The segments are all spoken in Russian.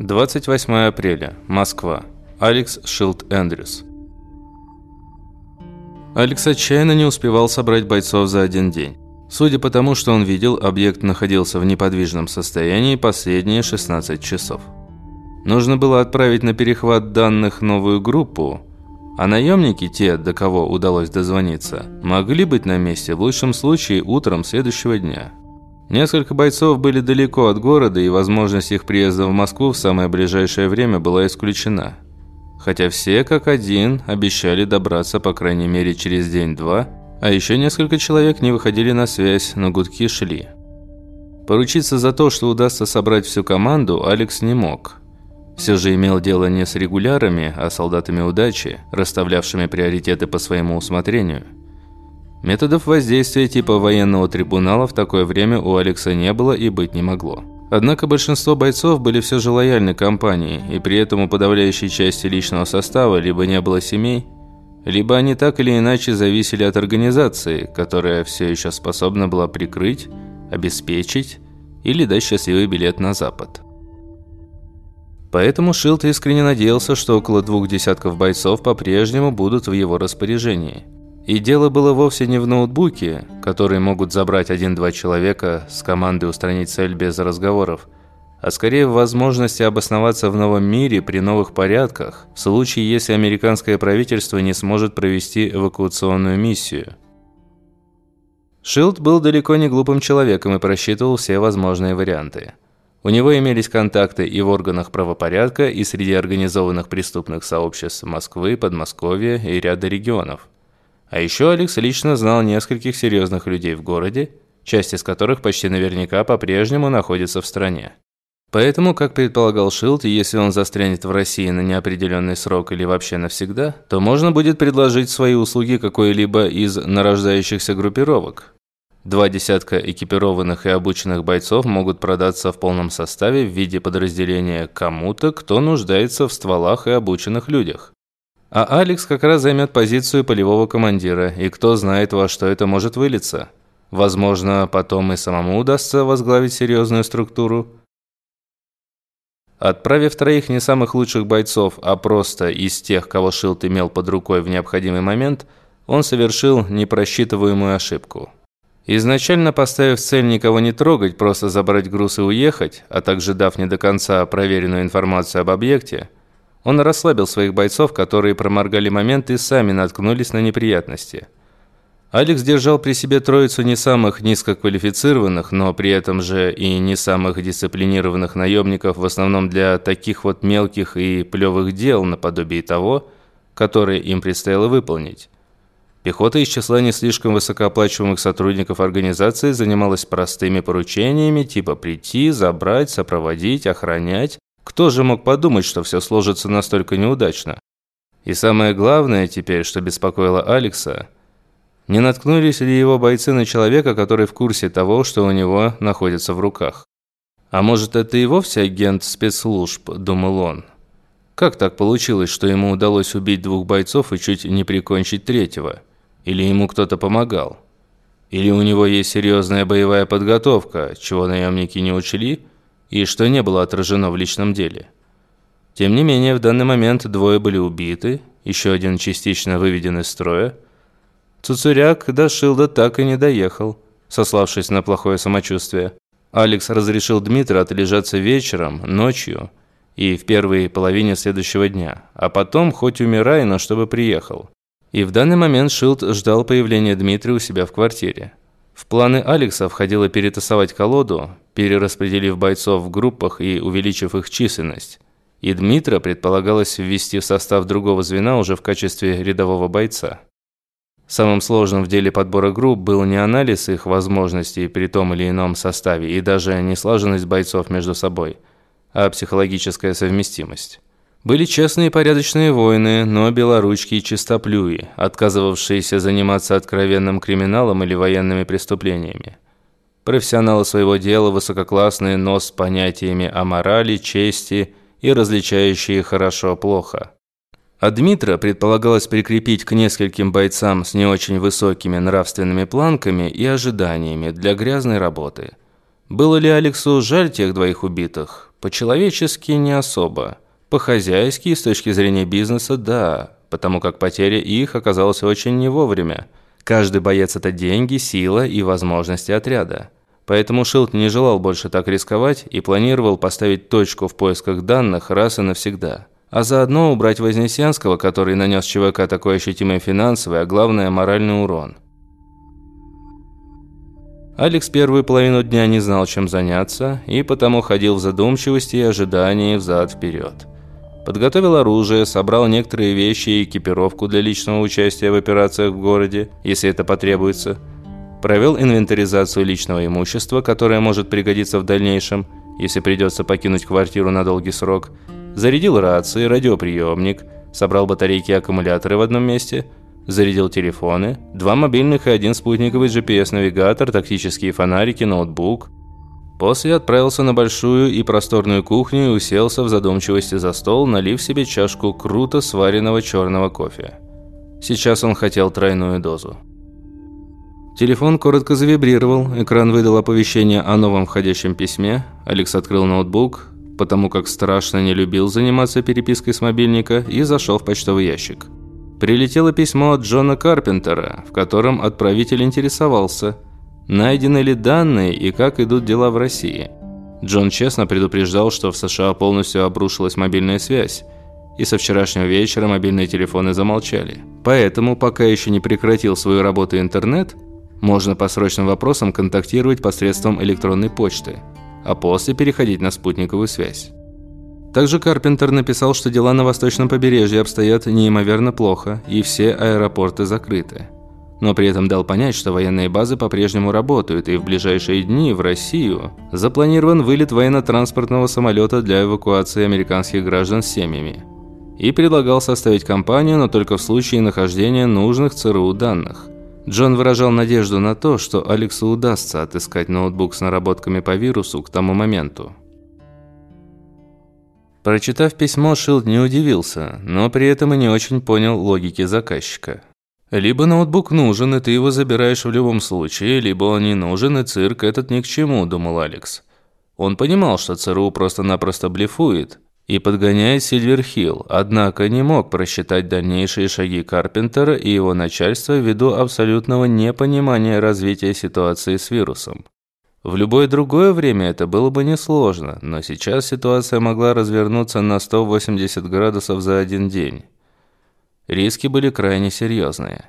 28 апреля. Москва. Алекс Шилд Эндрюс. Алекс отчаянно не успевал собрать бойцов за один день. Судя по тому, что он видел, объект находился в неподвижном состоянии последние 16 часов. Нужно было отправить на перехват данных новую группу, а наемники, те, до кого удалось дозвониться, могли быть на месте в лучшем случае утром следующего дня. Несколько бойцов были далеко от города, и возможность их приезда в Москву в самое ближайшее время была исключена. Хотя все, как один, обещали добраться по крайней мере через день-два, а еще несколько человек не выходили на связь, но гудки шли. Поручиться за то, что удастся собрать всю команду, Алекс не мог – все же имел дело не с регулярами, а солдатами удачи, расставлявшими приоритеты по своему усмотрению. Методов воздействия типа военного трибунала в такое время у Алекса не было и быть не могло. Однако большинство бойцов были все же лояльны компании, и при этом у подавляющей части личного состава либо не было семей, либо они так или иначе зависели от организации, которая все еще способна была прикрыть, обеспечить или дать счастливый билет на Запад. Поэтому Шилд искренне надеялся, что около двух десятков бойцов по-прежнему будут в его распоряжении. И дело было вовсе не в ноутбуке, который могут забрать один-два человека с командой устранить цель без разговоров, а скорее в возможности обосноваться в новом мире при новых порядках, в случае, если американское правительство не сможет провести эвакуационную миссию. Шилд был далеко не глупым человеком и просчитывал все возможные варианты. У него имелись контакты и в органах правопорядка, и среди организованных преступных сообществ Москвы, Подмосковья и ряда регионов. А еще Алекс лично знал нескольких серьезных людей в городе, часть из которых почти наверняка по-прежнему находится в стране. Поэтому, как предполагал Шилд, если он застрянет в России на неопределенный срок или вообще навсегда, то можно будет предложить свои услуги какой-либо из нарождающихся группировок. Два десятка экипированных и обученных бойцов могут продаться в полном составе в виде подразделения кому-то, кто нуждается в стволах и обученных людях. А Алекс как раз займет позицию полевого командира, и кто знает, во что это может вылиться. Возможно, потом и самому удастся возглавить серьезную структуру. Отправив троих не самых лучших бойцов, а просто из тех, кого Шилд имел под рукой в необходимый момент, он совершил непросчитываемую ошибку – Изначально поставив цель никого не трогать, просто забрать груз и уехать, а также дав не до конца проверенную информацию об объекте, он расслабил своих бойцов, которые проморгали момент и сами наткнулись на неприятности. Алекс держал при себе троицу не самых низкоквалифицированных, но при этом же и не самых дисциплинированных наемников, в основном для таких вот мелких и плевых дел, наподобие того, которые им предстояло выполнить. Пехота из числа не слишком высокооплачиваемых сотрудников организации занималась простыми поручениями, типа прийти, забрать, сопроводить, охранять. Кто же мог подумать, что все сложится настолько неудачно? И самое главное теперь, что беспокоило Алекса, не наткнулись ли его бойцы на человека, который в курсе того, что у него находится в руках? А может, это и вовсе агент спецслужб, думал он. Как так получилось, что ему удалось убить двух бойцов и чуть не прикончить третьего? Или ему кто-то помогал? Или у него есть серьезная боевая подготовка, чего наемники не учли, и что не было отражено в личном деле? Тем не менее, в данный момент двое были убиты, еще один частично выведен из строя. Цуцуряк до Шилда так и не доехал, сославшись на плохое самочувствие. Алекс разрешил Дмитрию отлежаться вечером, ночью и в первой половине следующего дня, а потом хоть умирай, но чтобы приехал. И в данный момент Шилд ждал появления Дмитрия у себя в квартире. В планы Алекса входило перетасовать колоду, перераспределив бойцов в группах и увеличив их численность. И Дмитра предполагалось ввести в состав другого звена уже в качестве рядового бойца. Самым сложным в деле подбора групп был не анализ их возможностей при том или ином составе и даже не слаженность бойцов между собой, а психологическая совместимость. Были честные и порядочные воины, но белоручки и чистоплюи, отказывавшиеся заниматься откровенным криминалом или военными преступлениями. Профессионалы своего дела, высококлассные, но с понятиями о морали, чести и различающие хорошо-плохо. А Дмитра предполагалось прикрепить к нескольким бойцам с не очень высокими нравственными планками и ожиданиями для грязной работы. Было ли Алексу жаль тех двоих убитых? По-человечески не особо. По-хозяйски с точки зрения бизнеса – да, потому как потеря их оказалась очень не вовремя. Каждый боец – это деньги, сила и возможности отряда. Поэтому Шилд не желал больше так рисковать и планировал поставить точку в поисках данных раз и навсегда. А заодно убрать Вознесенского, который нанес ЧВК такой ощутимый финансовый, а главное – моральный урон. Алекс первую половину дня не знал, чем заняться, и потому ходил в задумчивости и ожидании взад-вперед. Подготовил оружие, собрал некоторые вещи и экипировку для личного участия в операциях в городе, если это потребуется – Провел инвентаризацию личного имущества, которое может пригодиться в дальнейшем, если придется покинуть квартиру на долгий срок. Зарядил рации, радиоприемник, собрал батарейки и аккумуляторы в одном месте, зарядил телефоны, два мобильных и один спутниковый GPS-навигатор, тактические фонарики, ноутбук. После отправился на большую и просторную кухню и уселся в задумчивости за стол, налив себе чашку круто сваренного черного кофе. Сейчас он хотел тройную дозу. Телефон коротко завибрировал, экран выдал оповещение о новом входящем письме. Алекс открыл ноутбук, потому как страшно не любил заниматься перепиской с мобильника, и зашел в почтовый ящик. Прилетело письмо от Джона Карпентера, в котором отправитель интересовался, найдены ли данные и как идут дела в России. Джон честно предупреждал, что в США полностью обрушилась мобильная связь, и со вчерашнего вечера мобильные телефоны замолчали. Поэтому, пока еще не прекратил свою работу интернет – можно по срочным вопросам контактировать посредством электронной почты, а после переходить на спутниковую связь. Также Карпентер написал, что дела на восточном побережье обстоят неимоверно плохо, и все аэропорты закрыты. Но при этом дал понять, что военные базы по-прежнему работают, и в ближайшие дни в Россию запланирован вылет военно-транспортного самолета для эвакуации американских граждан с семьями. И предлагал составить компанию, но только в случае нахождения нужных ЦРУ данных – Джон выражал надежду на то, что Алексу удастся отыскать ноутбук с наработками по вирусу к тому моменту. Прочитав письмо, Шилд не удивился, но при этом и не очень понял логики заказчика. Либо ноутбук нужен, и ты его забираешь в любом случае, либо он не нужен, и цирк этот ни к чему, думал Алекс. Он понимал, что ЦРУ просто-напросто блефует, и подгоняет Сильверхилл, однако не мог просчитать дальнейшие шаги Карпентера и его начальства ввиду абсолютного непонимания развития ситуации с вирусом. В любое другое время это было бы несложно, но сейчас ситуация могла развернуться на 180 градусов за один день. Риски были крайне серьезные.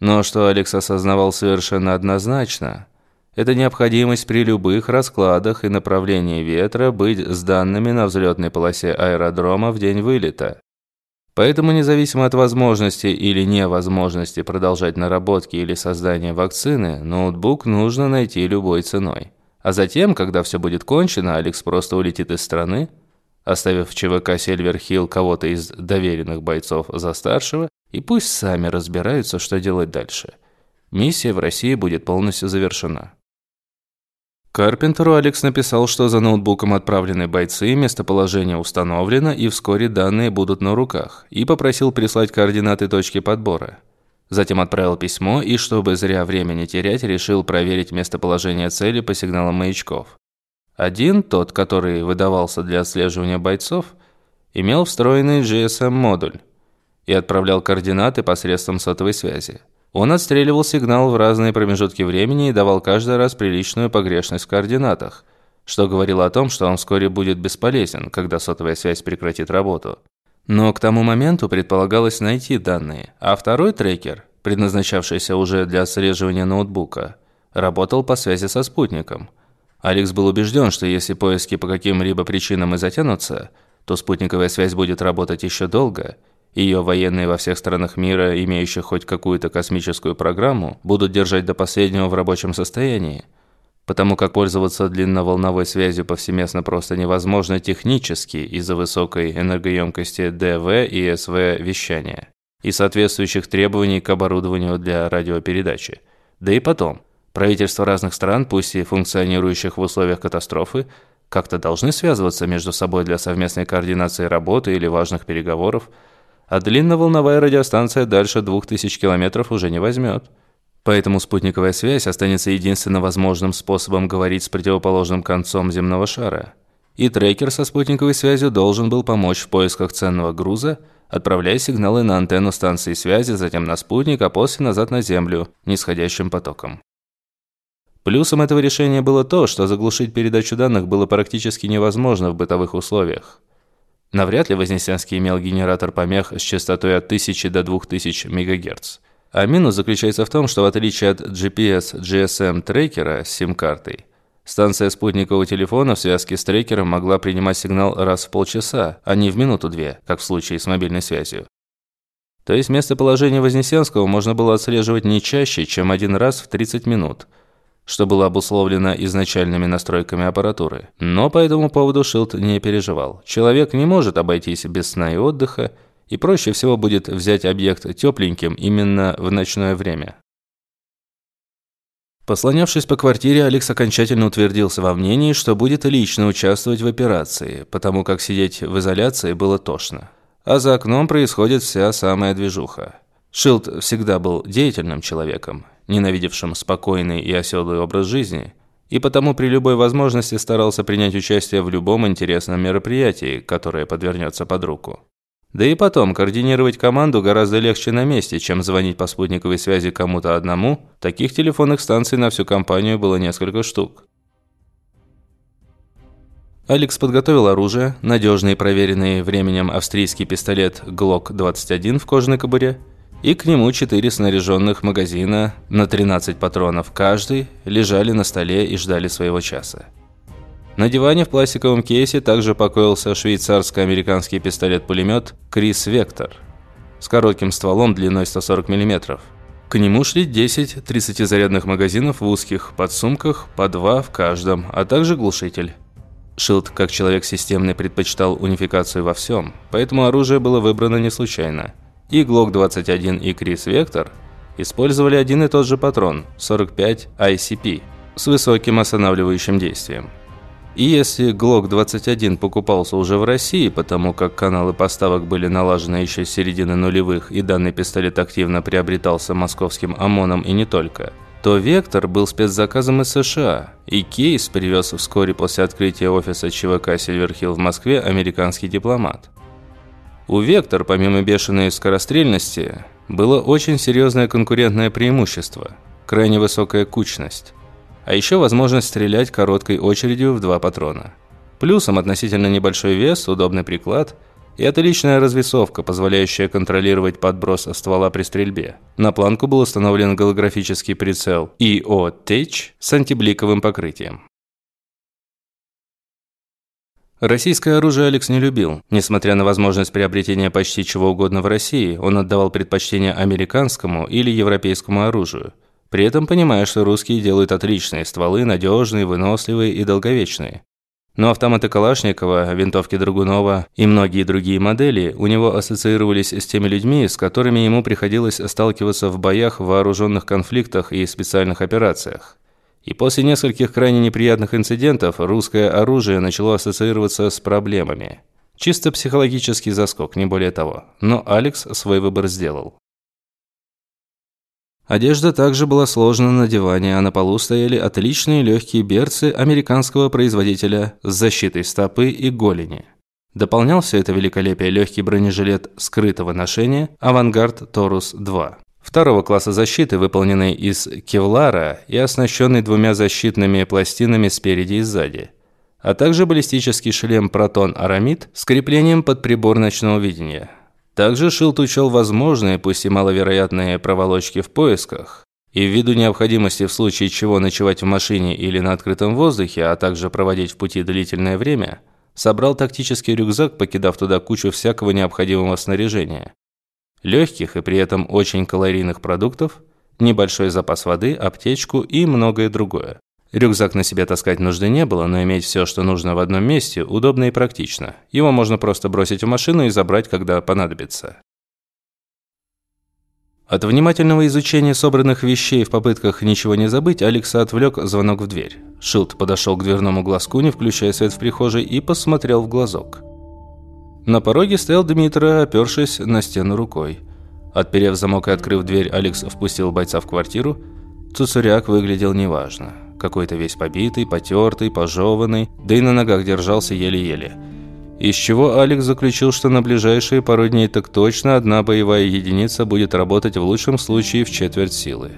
Но что Алекс осознавал совершенно однозначно – это необходимость при любых раскладах и направлении ветра быть с данными на взлетной полосе аэродрома в день вылета. Поэтому независимо от возможности или невозможности продолжать наработки или создание вакцины, ноутбук нужно найти любой ценой. А затем, когда все будет кончено, Алекс просто улетит из страны, оставив в ЧВК Сильверхилл кого-то из доверенных бойцов за старшего, и пусть сами разбираются, что делать дальше. Миссия в России будет полностью завершена. Карпентеру Алекс написал, что за ноутбуком отправлены бойцы, местоположение установлено и вскоре данные будут на руках, и попросил прислать координаты точки подбора. Затем отправил письмо и, чтобы зря времени терять, решил проверить местоположение цели по сигналам маячков. Один, тот, который выдавался для отслеживания бойцов, имел встроенный GSM-модуль и отправлял координаты посредством сотовой связи. Он отстреливал сигнал в разные промежутки времени и давал каждый раз приличную погрешность в координатах, что говорило о том, что он вскоре будет бесполезен, когда сотовая связь прекратит работу. Но к тому моменту предполагалось найти данные, а второй трекер, предназначавшийся уже для отслеживания ноутбука, работал по связи со спутником. Алекс был убежден, что если поиски по каким-либо причинам и затянутся, то спутниковая связь будет работать еще долго – ее военные во всех странах мира, имеющих хоть какую-то космическую программу, будут держать до последнего в рабочем состоянии. Потому как пользоваться длинноволновой связью повсеместно просто невозможно технически из-за высокой энергоемкости ДВ и СВ вещания и соответствующих требований к оборудованию для радиопередачи. Да и потом, правительства разных стран, пусть и функционирующих в условиях катастрофы, как-то должны связываться между собой для совместной координации работы или важных переговоров – а длинноволновая радиостанция дальше 2000 километров уже не возьмет. Поэтому спутниковая связь останется единственно возможным способом говорить с противоположным концом земного шара. И трекер со спутниковой связью должен был помочь в поисках ценного груза, отправляя сигналы на антенну станции связи, затем на спутник, а после назад на Землю, нисходящим потоком. Плюсом этого решения было то, что заглушить передачу данных было практически невозможно в бытовых условиях. Навряд ли Вознесенский имел генератор помех с частотой от 1000 до 2000 МГц. А минус заключается в том, что в отличие от GPS GSM трекера с сим-картой, станция спутникового телефона в связке с трекером могла принимать сигнал раз в полчаса, а не в минуту-две, как в случае с мобильной связью. То есть местоположение Вознесенского можно было отслеживать не чаще, чем один раз в 30 минут – что было обусловлено изначальными настройками аппаратуры. Но по этому поводу Шилд не переживал. Человек не может обойтись без сна и отдыха, и проще всего будет взять объект тепленьким именно в ночное время. Послонявшись по квартире, Алекс окончательно утвердился во мнении, что будет лично участвовать в операции, потому как сидеть в изоляции было тошно. А за окном происходит вся самая движуха. Шилд всегда был деятельным человеком, ненавидевшим спокойный и оседлый образ жизни, и потому при любой возможности старался принять участие в любом интересном мероприятии, которое подвернется под руку. Да и потом, координировать команду гораздо легче на месте, чем звонить по спутниковой связи кому-то одному. Таких телефонных станций на всю компанию было несколько штук. Алекс подготовил оружие, надежный и проверенный временем австрийский пистолет Glock-21 в кожаной кобуре – и к нему четыре снаряженных магазина на 13 патронов каждый лежали на столе и ждали своего часа. На диване в пластиковом кейсе также покоился швейцарско-американский пистолет-пулемет «Крис Вектор» с коротким стволом длиной 140 мм. К нему шли 10 30-зарядных магазинов в узких подсумках, по два в каждом, а также глушитель. Шилд, как человек системный, предпочитал унификацию во всем, поэтому оружие было выбрано не случайно – и Glock-21 и Крис Вектор использовали один и тот же патрон 45 ICP с высоким останавливающим действием. И если Glock-21 покупался уже в России, потому как каналы поставок были налажены еще с середины нулевых и данный пистолет активно приобретался московским ОМОНом и не только, то «Вектор» был спецзаказом из США, и кейс привез вскоре после открытия офиса ЧВК «Сильверхилл» в Москве американский дипломат. У «Вектор», помимо бешеной скорострельности, было очень серьезное конкурентное преимущество – крайне высокая кучность. А еще возможность стрелять короткой очередью в два патрона. Плюсом относительно небольшой вес, удобный приклад и отличная развесовка, позволяющая контролировать подброс ствола при стрельбе. На планку был установлен голографический прицел EO Tech с антибликовым покрытием. Российское оружие Алекс не любил. Несмотря на возможность приобретения почти чего угодно в России, он отдавал предпочтение американскому или европейскому оружию. При этом понимая, что русские делают отличные стволы, надежные, выносливые и долговечные. Но автоматы Калашникова, винтовки Драгунова и многие другие модели у него ассоциировались с теми людьми, с которыми ему приходилось сталкиваться в боях, вооруженных конфликтах и специальных операциях. И после нескольких крайне неприятных инцидентов русское оружие начало ассоциироваться с проблемами. Чисто психологический заскок, не более того. Но Алекс свой выбор сделал. Одежда также была сложена на диване, а на полу стояли отличные легкие берцы американского производителя с защитой стопы и голени. Дополнял все это великолепие легкий бронежилет скрытого ношения «Авангард Торус-2» второго класса защиты, выполненный из кевлара и оснащенный двумя защитными пластинами спереди и сзади, а также баллистический шлем «Протон-Арамид» с креплением под прибор ночного видения. Также Шилд учел возможные, пусть и маловероятные проволочки в поисках, и ввиду необходимости в случае чего ночевать в машине или на открытом воздухе, а также проводить в пути длительное время, собрал тактический рюкзак, покидав туда кучу всякого необходимого снаряжения легких и при этом очень калорийных продуктов, небольшой запас воды, аптечку и многое другое. Рюкзак на себе таскать нужды не было, но иметь все, что нужно в одном месте, удобно и практично. Его можно просто бросить в машину и забрать, когда понадобится. От внимательного изучения собранных вещей в попытках ничего не забыть, Алекса отвлек звонок в дверь. Шилд подошел к дверному глазку, не включая свет в прихожей, и посмотрел в глазок. На пороге стоял Дмитро, опершись на стену рукой. Отперев замок и открыв дверь, Алекс впустил бойца в квартиру. Цуцуряк выглядел неважно. Какой-то весь побитый, потертый, пожеванный, да и на ногах держался еле-еле. Из чего Алекс заключил, что на ближайшие пару дней так точно одна боевая единица будет работать в лучшем случае в четверть силы.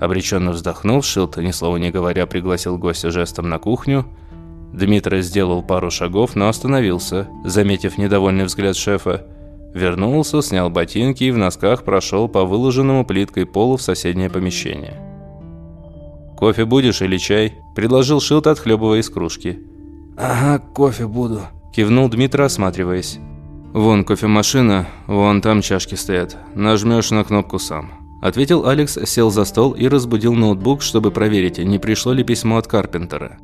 Обреченно вздохнув, Шилд, ни слова не говоря, пригласил гостя жестом на кухню. Дмитрий сделал пару шагов, но остановился, заметив недовольный взгляд шефа. Вернулся, снял ботинки и в носках прошел по выложенному плиткой полу в соседнее помещение. «Кофе будешь или чай?» – предложил Шилд, отхлебывая из кружки. «Ага, кофе буду», – кивнул Дмитрий, осматриваясь. «Вон кофемашина, вон там чашки стоят. Нажмешь на кнопку сам». Ответил Алекс, сел за стол и разбудил ноутбук, чтобы проверить, не пришло ли письмо от Карпентера.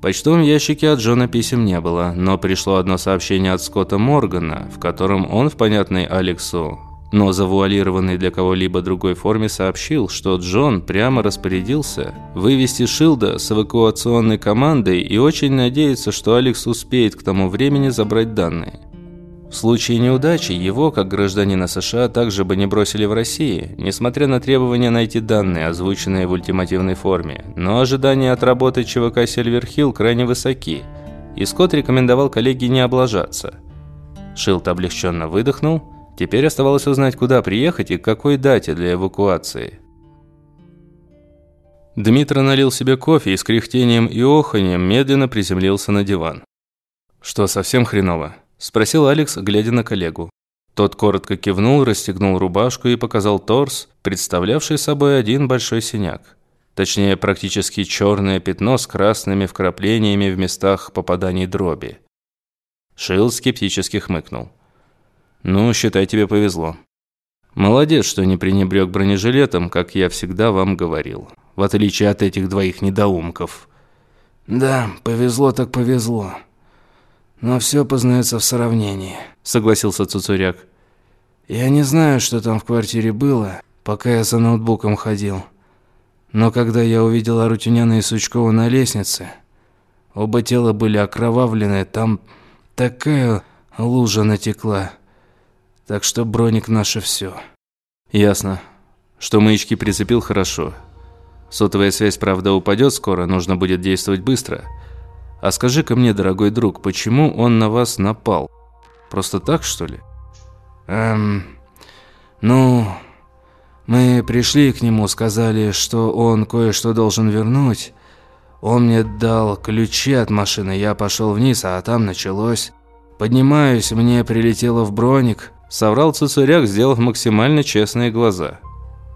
Почтовом ящике от Джона писем не было, но пришло одно сообщение от Скотта Моргана, в котором он в понятной Алексу, но завуалированной для кого-либо другой форме сообщил, что Джон прямо распорядился вывести Шилда с эвакуационной командой и очень надеется, что Алекс успеет к тому времени забрать данные. В случае неудачи его, как гражданина США, также бы не бросили в России, несмотря на требования найти данные, озвученные в ультимативной форме. Но ожидания от работы ЧВК Сильверхилл крайне высоки, и Скотт рекомендовал коллеге не облажаться. Шилд облегченно выдохнул. Теперь оставалось узнать, куда приехать и к какой дате для эвакуации. Дмитрий налил себе кофе и с кряхтением и оханьем медленно приземлился на диван. «Что, совсем хреново?» – спросил Алекс, глядя на коллегу. Тот коротко кивнул, расстегнул рубашку и показал торс, представлявший собой один большой синяк. Точнее, практически черное пятно с красными вкраплениями в местах попаданий дроби. Шил скептически хмыкнул. «Ну, считай, тебе повезло. Молодец, что не пренебрег бронежилетом, как я всегда вам говорил. В отличие от этих двоих недоумков». «Да, повезло так повезло», но все познается в сравнении», – согласился Цуцуряк. «Я не знаю, что там в квартире было, пока я за ноутбуком ходил. Но когда я увидел Арутюняна и Сучкова на лестнице, оба тела были окровавлены, там такая лужа натекла. Так что броник наше все. «Ясно. Что маячки прицепил, хорошо. Сотовая связь, правда, упадет скоро, нужно будет действовать быстро». А скажи-ка мне, дорогой друг, почему он на вас напал? Просто так, что ли? Эм, ну, мы пришли к нему, сказали, что он кое-что должен вернуть. Он мне дал ключи от машины, я пошел вниз, а там началось. Поднимаюсь, мне прилетело в броник. Соврал Цицуряк, сделав максимально честные глаза.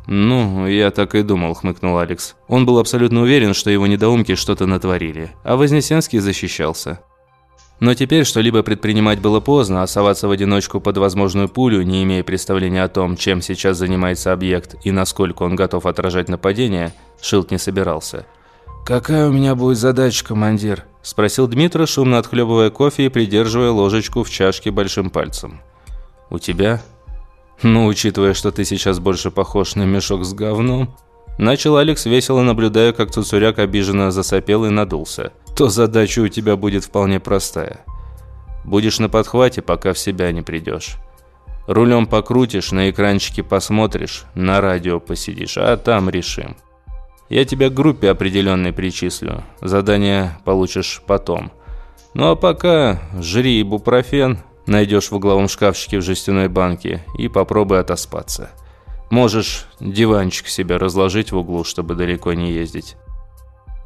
«Ну, я так и думал», – хмыкнул Алекс. Он был абсолютно уверен, что его недоумки что-то натворили, а Вознесенский защищался. Но теперь что-либо предпринимать было поздно, а соваться в одиночку под возможную пулю, не имея представления о том, чем сейчас занимается объект и насколько он готов отражать нападение, Шилд не собирался. «Какая у меня будет задача, командир?» – спросил Дмитро, шумно отхлебывая кофе и придерживая ложечку в чашке большим пальцем. «У тебя?» «Ну, учитывая, что ты сейчас больше похож на мешок с говном...» Начал Алекс, весело наблюдая, как Цуцуряк обиженно засопел и надулся. «То задача у тебя будет вполне простая. Будешь на подхвате, пока в себя не придешь. Рулем покрутишь, на экранчике посмотришь, на радио посидишь, а там решим. Я тебя к группе определенной причислю. Задание получишь потом. Ну а пока жри ибупрофен, найдешь в угловом шкафчике в жестяной банке и попробуй отоспаться. Можешь диванчик себе разложить в углу, чтобы далеко не ездить.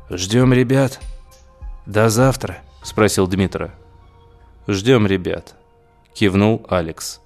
«Ждем ребят. До завтра», – спросил Дмитро. «Ждем ребят», – кивнул Алекс.